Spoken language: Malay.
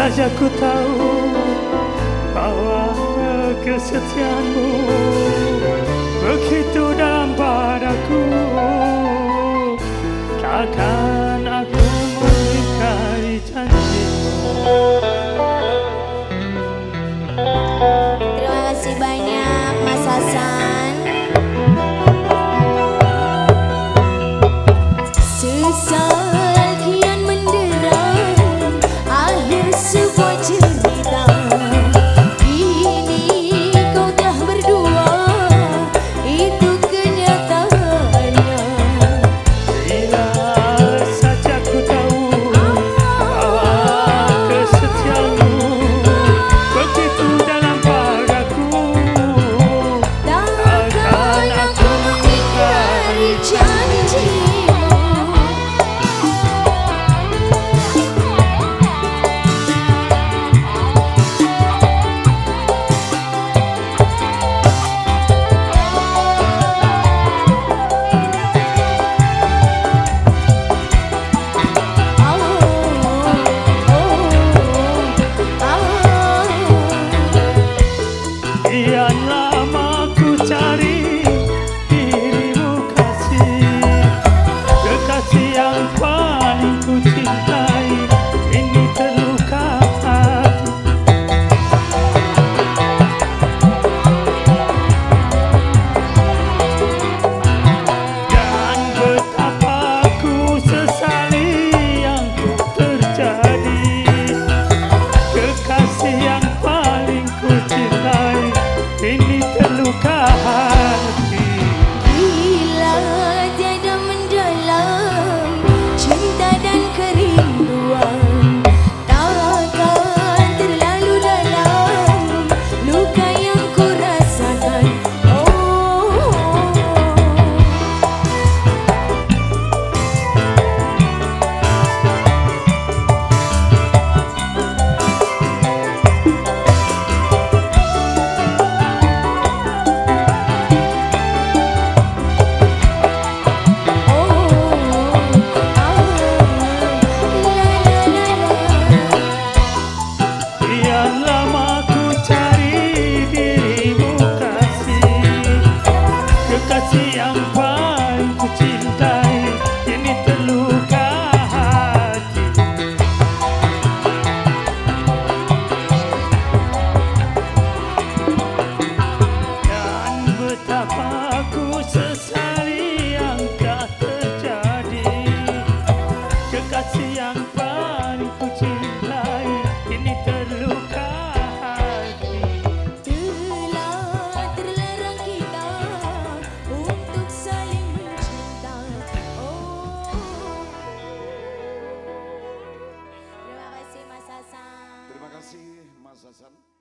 saja ku tahu bahwa kesetiaanmu begitu dalam padaku takkan aku mengingkari janji. Terima kasih banyak Mas Hasan. Susah. come